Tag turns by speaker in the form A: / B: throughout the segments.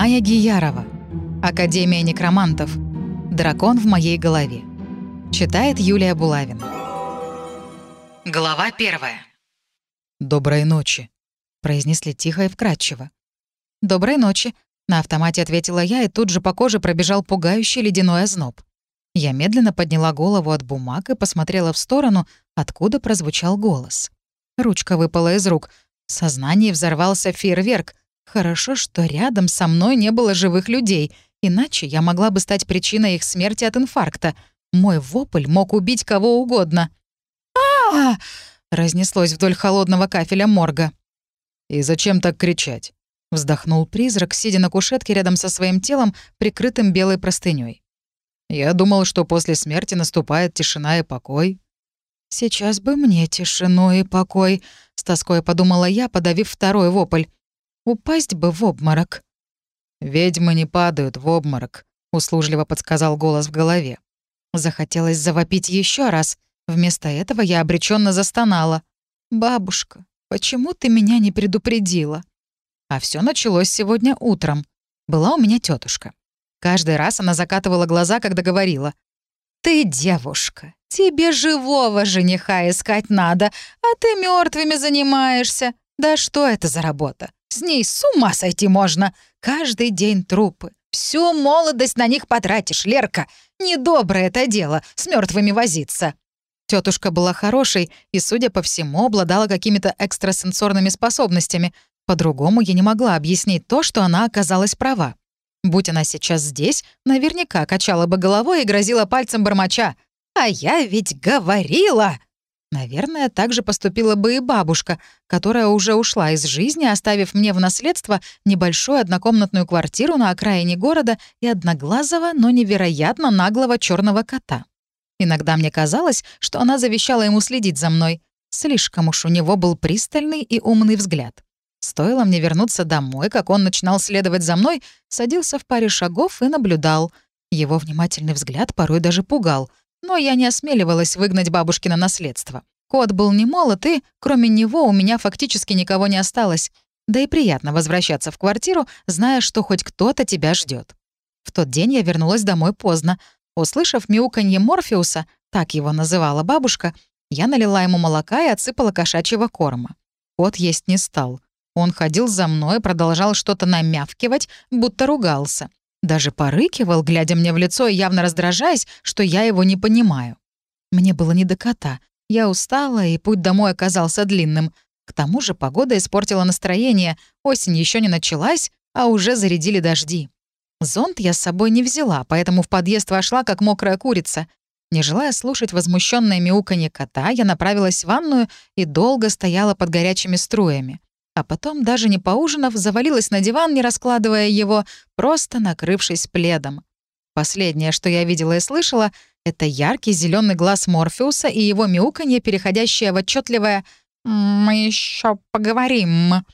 A: Ная Гиярова. Академия некромантов. Дракон в моей голове. Читает Юлия Булавина. Глава первая.
B: «Доброй ночи», — произнесли тихо и вкрадчиво.
A: «Доброй ночи», — на автомате ответила я, и тут же по коже пробежал пугающий ледяной озноб. Я медленно подняла голову от бумаг и посмотрела в сторону, откуда прозвучал голос. Ручка выпала из рук. В сознании взорвался фейерверк. Хорошо, что рядом со мной не было живых людей, иначе я могла бы стать причиной их смерти от инфаркта. Мой вопль мог убить кого угодно. а, разнеслось вдоль холодного кафеля морга.
B: «И зачем так кричать?»
A: — вздохнул призрак, сидя на кушетке рядом со своим телом, прикрытым белой простыней.
B: «Я думал, что после смерти наступает тишина и покой».
A: «Сейчас бы мне тишину и покой», — с тоской подумала я, подавив второй вопль. Упасть бы в обморок.
B: «Ведьмы не падают в обморок», — услужливо подсказал голос в голове.
A: Захотелось завопить еще раз. Вместо этого я обреченно застонала. «Бабушка, почему ты меня не предупредила?» А все началось сегодня утром. Была у меня тетушка. Каждый раз она закатывала глаза, когда говорила. «Ты девушка, тебе живого жениха искать надо, а ты мертвыми занимаешься. Да что это за работа? С ней с ума сойти можно. Каждый день трупы. Всю молодость на них потратишь, Лерка. Недоброе это дело, с мертвыми возиться. Тетушка была хорошей и, судя по всему, обладала какими-то экстрасенсорными способностями. По-другому я не могла объяснить то, что она оказалась права. Будь она сейчас здесь, наверняка качала бы головой и грозила пальцем бормоча. «А я ведь говорила!» Наверное, так же поступила бы и бабушка, которая уже ушла из жизни, оставив мне в наследство небольшую однокомнатную квартиру на окраине города и одноглазого, но невероятно наглого черного кота. Иногда мне казалось, что она завещала ему следить за мной. Слишком уж у него был пристальный и умный взгляд. Стоило мне вернуться домой, как он начинал следовать за мной, садился в паре шагов и наблюдал. Его внимательный взгляд порой даже пугал — но я не осмеливалась выгнать бабушкино наследство. Кот был не молод, и, кроме него, у меня фактически никого не осталось. Да и приятно возвращаться в квартиру, зная, что хоть кто-то тебя ждет. В тот день я вернулась домой поздно. Услышав мяуканье Морфеуса, так его называла бабушка, я налила ему молока и отсыпала кошачьего корма. Кот есть не стал. Он ходил за мной продолжал что-то намявкивать, будто ругался. Даже порыкивал, глядя мне в лицо и явно раздражаясь, что я его не понимаю. Мне было не до кота. Я устала, и путь домой оказался длинным. К тому же погода испортила настроение, осень еще не началась, а уже зарядили дожди. Зонт я с собой не взяла, поэтому в подъезд вошла, как мокрая курица. Не желая слушать возмущенное мяуканье кота, я направилась в ванную и долго стояла под горячими струями а потом, даже не поужинав, завалилась на диван, не раскладывая его, просто накрывшись пледом. Последнее, что я видела и слышала, это яркий зеленый глаз Морфеуса и его мяуканье, переходящее в отчетливое «Мы еще поговорим».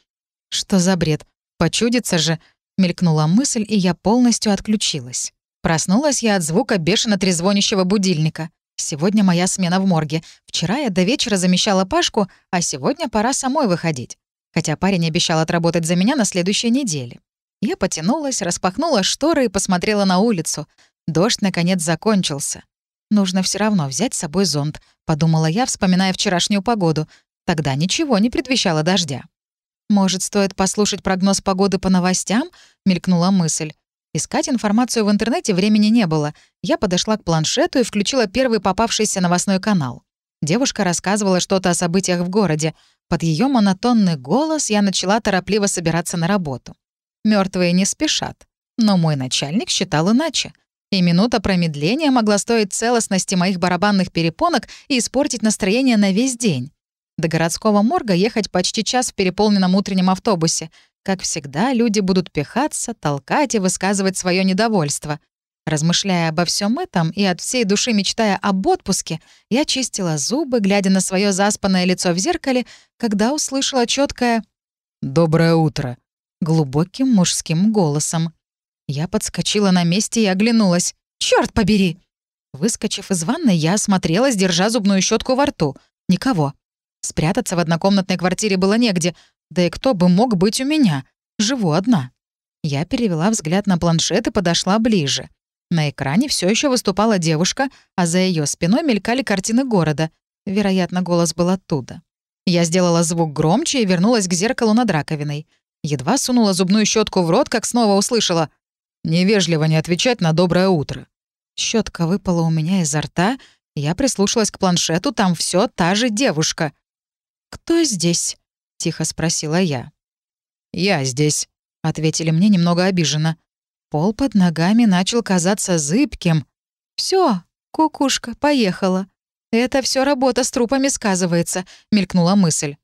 A: Что за бред? Почудится же. Мелькнула мысль, и я полностью отключилась. Проснулась я от звука бешено трезвонящего будильника. Сегодня моя смена в морге. Вчера я до вечера замещала Пашку, а сегодня пора самой выходить хотя парень обещал отработать за меня на следующей неделе. Я потянулась, распахнула шторы и посмотрела на улицу. Дождь, наконец, закончился. «Нужно все равно взять с собой зонт», — подумала я, вспоминая вчерашнюю погоду. Тогда ничего не предвещало дождя. «Может, стоит послушать прогноз погоды по новостям?» — мелькнула мысль. Искать информацию в интернете времени не было. Я подошла к планшету и включила первый попавшийся новостной канал. Девушка рассказывала что-то о событиях в городе. Под ее монотонный голос я начала торопливо собираться на работу. Мертвые не спешат. Но мой начальник считал иначе. И минута промедления могла стоить целостности моих барабанных перепонок и испортить настроение на весь день. До городского морга ехать почти час в переполненном утреннем автобусе. Как всегда, люди будут пихаться, толкать и высказывать свое недовольство. Размышляя обо всем этом и от всей души мечтая об отпуске, я чистила зубы, глядя на свое заспанное лицо в зеркале, когда услышала четкое
B: «Доброе утро»
A: глубоким мужским голосом. Я подскочила на месте и оглянулась. Черт побери! Выскочив из ванной, я осмотрелась, держа зубную щетку во рту. Никого. Спрятаться в однокомнатной квартире было негде. Да и кто бы мог быть у меня? Живу одна. Я перевела взгляд на планшет и подошла ближе. На экране все еще выступала девушка, а за ее спиной мелькали картины города. Вероятно, голос был оттуда. Я сделала звук громче и вернулась к зеркалу над раковиной. Едва сунула зубную щетку в рот, как снова услышала «Невежливо не отвечать на доброе утро». Щетка выпала у меня изо рта, я прислушалась к планшету, там все та же девушка. «Кто здесь?» — тихо спросила я. «Я здесь», — ответили мне немного обиженно. Пол под ногами начал казаться зыбким. Все, кукушка, поехала. Это все работа с трупами сказывается», — мелькнула мысль.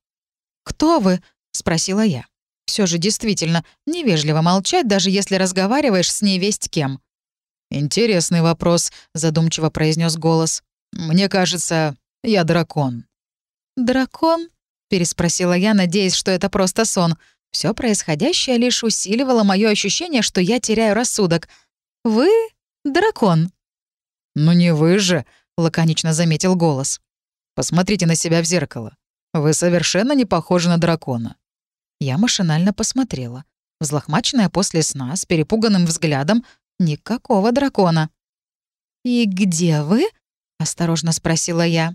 A: «Кто вы?» — спросила я. Все же действительно невежливо молчать, даже если разговариваешь с невесть кем.
B: «Интересный вопрос», — задумчиво произнес голос. «Мне кажется, я дракон».
A: «Дракон?» — переспросила я, надеясь, что это просто сон. Все происходящее лишь усиливало мое ощущение, что я теряю рассудок. «Вы дракон?»
B: «Ну не вы же», — лаконично заметил голос. «Посмотрите на себя в зеркало. Вы совершенно не похожи на дракона».
A: Я машинально посмотрела. Взлохмаченная после сна, с перепуганным взглядом, никакого дракона. «И где вы?» — осторожно спросила я.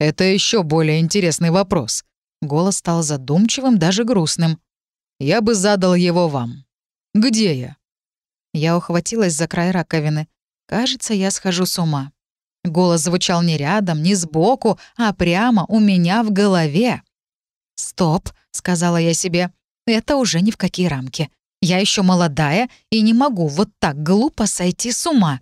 B: «Это еще более интересный вопрос».
A: Голос стал задумчивым, даже грустным.
B: «Я бы задал его вам. Где я?»
A: Я ухватилась за край раковины. Кажется, я схожу с ума. Голос звучал не рядом, не сбоку, а прямо у меня в голове. «Стоп», — сказала я себе, — «это уже ни в какие рамки. Я еще молодая и не могу вот так глупо сойти с ума».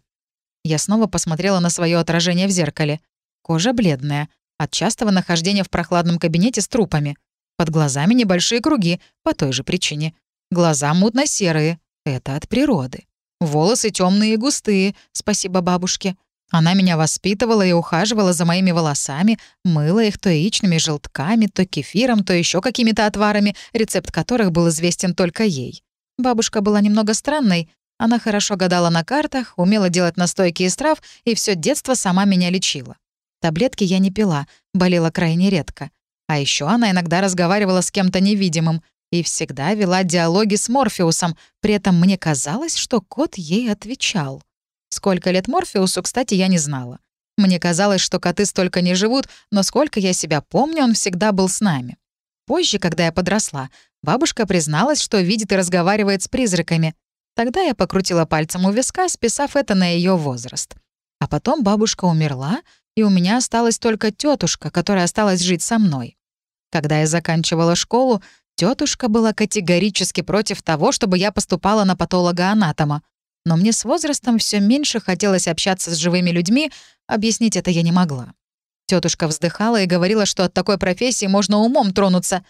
A: Я снова посмотрела на свое отражение в зеркале. Кожа бледная, от частого нахождения в прохладном кабинете с трупами. Под глазами небольшие круги, по той же причине. Глаза мутно-серые. Это от природы. Волосы темные и густые, спасибо бабушке. Она меня воспитывала и ухаживала за моими волосами, мыла их то яичными желтками, то кефиром, то еще какими-то отварами, рецепт которых был известен только ей. Бабушка была немного странной. Она хорошо гадала на картах, умела делать настойки из трав и все детство сама меня лечила. Таблетки я не пила, болела крайне редко. А еще она иногда разговаривала с кем-то невидимым и всегда вела диалоги с Морфеусом, при этом мне казалось, что кот ей отвечал. Сколько лет Морфеусу, кстати, я не знала. Мне казалось, что коты столько не живут, но сколько я себя помню, он всегда был с нами. Позже, когда я подросла, бабушка призналась, что видит и разговаривает с призраками. Тогда я покрутила пальцем у виска, списав это на ее возраст. А потом бабушка умерла, и у меня осталась только тетушка, которая осталась жить со мной. Когда я заканчивала школу, тетушка была категорически против того, чтобы я поступала на патолога-анатома. Но мне с возрастом все меньше хотелось общаться с живыми людьми, объяснить это я не могла. Тетушка вздыхала и говорила, что от такой профессии можно умом тронуться.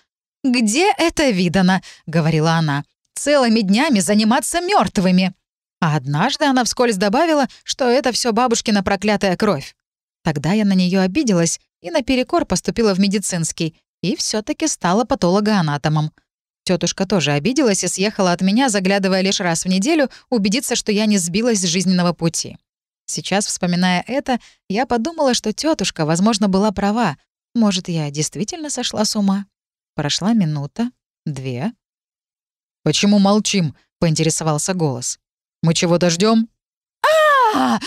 A: «Где это видано?» — говорила она. «Целыми днями заниматься мертвыми. А однажды она вскользь добавила, что это все бабушкина проклятая кровь. Тогда я на нее обиделась и наперекор поступила в медицинский, и все таки стала патологоанатомом. Тетушка тоже обиделась и съехала от меня, заглядывая лишь раз в неделю, убедиться, что я не сбилась с жизненного пути. Сейчас, вспоминая это, я подумала, что тетушка, возможно, была права. Может, я действительно сошла с ума? Прошла минута, две.
B: «Почему молчим?» — поинтересовался голос. «Мы чего-то ждем?
A: а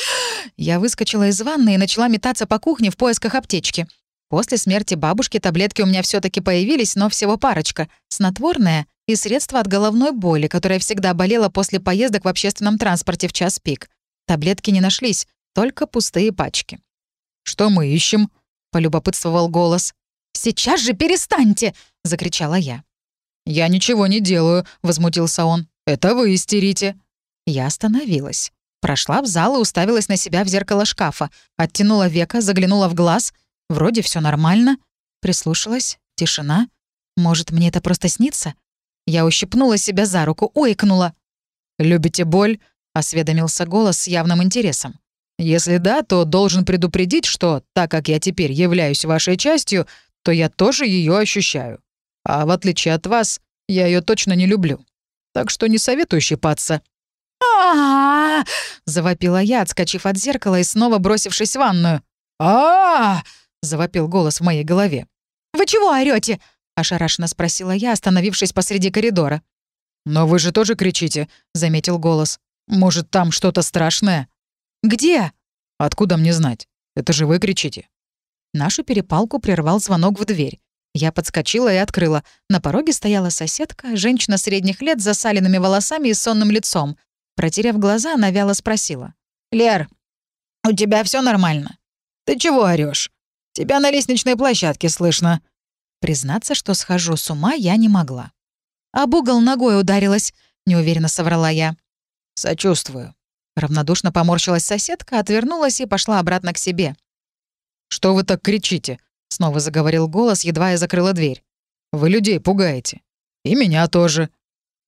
A: Я выскочила из ванны и начала метаться по кухне в поисках аптечки. После смерти бабушки таблетки у меня все таки появились, но всего парочка. Снотворное и средство от головной боли, которое всегда болело после поездок в общественном транспорте в час пик. Таблетки не нашлись, только пустые пачки.
B: «Что мы ищем?» — полюбопытствовал голос.
A: «Сейчас же перестаньте!» — закричала я.
B: «Я ничего не делаю», — возмутился он. «Это вы истерите».
A: Я остановилась. Прошла в зал и уставилась на себя в зеркало шкафа. Оттянула века, заглянула в глаз. Вроде все нормально. Прислушалась. Тишина. Может, мне это просто снится? Я ущипнула себя за руку, ойкнула.
B: «Любите боль?» — осведомился голос с явным интересом. «Если да, то должен предупредить, что, так как я теперь являюсь вашей частью, то я тоже ее ощущаю. А в отличие от вас, я ее точно не люблю. Так что не советую щипаться».
A: а завопила я, отскочив от зеркала и снова бросившись в ванную.
B: а завопил голос в моей голове.
A: «Вы чего орете? ошарашенно спросила я, остановившись посреди коридора.
B: «Но вы же тоже кричите», — заметил голос. «Может, там что-то страшное?»
A: «Где?»
B: «Откуда мне знать? Это же вы кричите».
A: Нашу перепалку прервал звонок в дверь. Я подскочила и открыла. На пороге стояла соседка, женщина средних лет с засаленными волосами и сонным лицом. Протерев глаза, она вяло спросила. «Лер, у тебя все нормально? Ты чего орешь? Тебя на лестничной площадке слышно». Признаться, что схожу с ума, я не могла. «Об угол ногой ударилась», — неуверенно соврала я.
B: «Сочувствую».
A: Равнодушно поморщилась соседка, отвернулась и пошла обратно к себе.
B: «Что вы так кричите?» — снова заговорил голос, едва я закрыла дверь. «Вы людей пугаете. И меня тоже».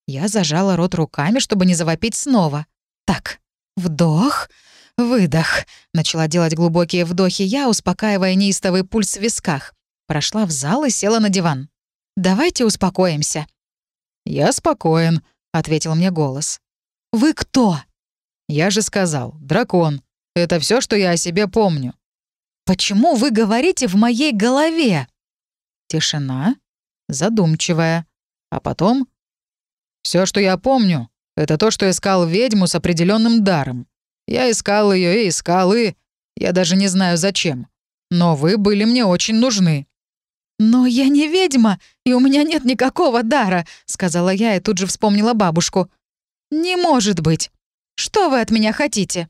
A: Я зажала рот руками, чтобы не завопить снова. «Так, вдох, выдох». Начала делать глубокие вдохи я, успокаивая неистовый пульс в висках. Прошла в зал и села на диван. «Давайте успокоимся».
B: «Я спокоен», — ответил мне голос.
A: «Вы кто?»
B: «Я же сказал, дракон. Это все, что я о себе помню».
A: «Почему вы говорите в моей голове?»
B: Тишина, задумчивая. А потом... Все, что я помню, это то, что искал ведьму с определенным даром. Я искал ее и искал, и... Я даже не знаю зачем. Но вы были мне очень нужны.
A: «Но я не ведьма, и у меня нет никакого дара», — сказала я и тут же вспомнила бабушку. «Не может быть. Что вы от меня хотите?»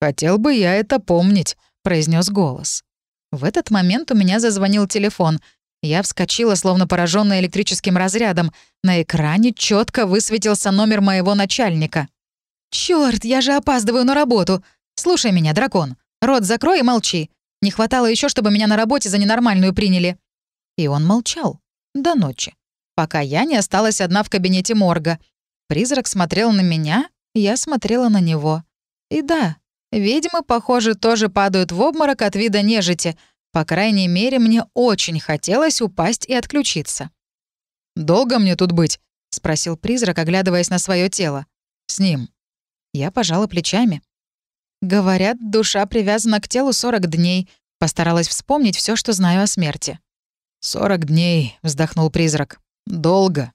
B: «Хотел бы я это помнить», — произнес голос.
A: В этот момент у меня зазвонил телефон. Я вскочила, словно пораженная электрическим разрядом. На экране четко высветился номер моего начальника. Черт, я же опаздываю на работу! Слушай меня, дракон. Рот закрой и молчи. Не хватало еще, чтобы меня на работе за ненормальную приняли. И он молчал. До ночи. Пока я не осталась одна в кабинете морга. Призрак смотрел на меня, я смотрела на него. И да, ведьмы, похоже, тоже падают в обморок от вида нежити. По крайней мере, мне очень хотелось упасть и отключиться.
B: «Долго мне тут быть?»
A: — спросил призрак, оглядываясь на свое тело.
B: «С ним».
A: Я пожала плечами. Говорят, душа привязана к телу 40 дней. Постаралась вспомнить все, что знаю о смерти.
B: «Сорок дней», — вздохнул призрак. «Долго».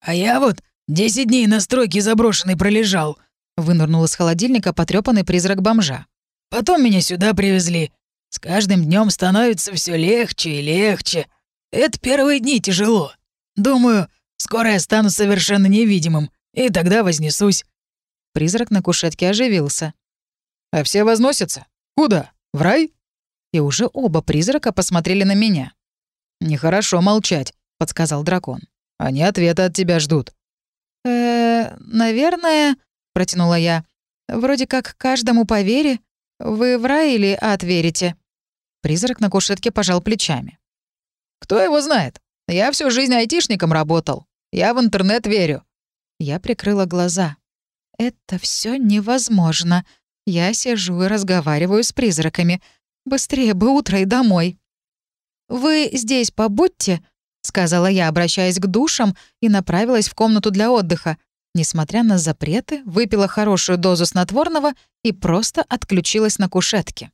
C: «А я вот десять дней на стройке заброшенной пролежал», —
A: вынырнул из холодильника потрёпанный призрак бомжа.
C: «Потом меня сюда привезли. С каждым днем становится все легче и легче. Это первые дни тяжело. Думаю, скоро я стану совершенно невидимым, и тогда вознесусь».
A: Призрак на кушетке оживился.
B: «А все возносятся? Куда? В рай?»
A: И уже оба призрака посмотрели на меня.
B: «Нехорошо молчать», — подсказал дракон. «Они ответа от тебя ждут».
A: «Э, наверное», — протянула я. «Вроде как каждому по вере. Вы в рай или ад верите?» Призрак на кушетке пожал плечами.
B: «Кто его знает? Я всю жизнь айтишником работал. Я в интернет верю».
A: Я прикрыла глаза. «Это все невозможно. Я сижу и разговариваю с призраками. Быстрее бы утро и домой». «Вы здесь побудьте», — сказала я, обращаясь к душам, и направилась в комнату для отдыха. Несмотря на запреты, выпила хорошую дозу снотворного и просто отключилась на кушетке.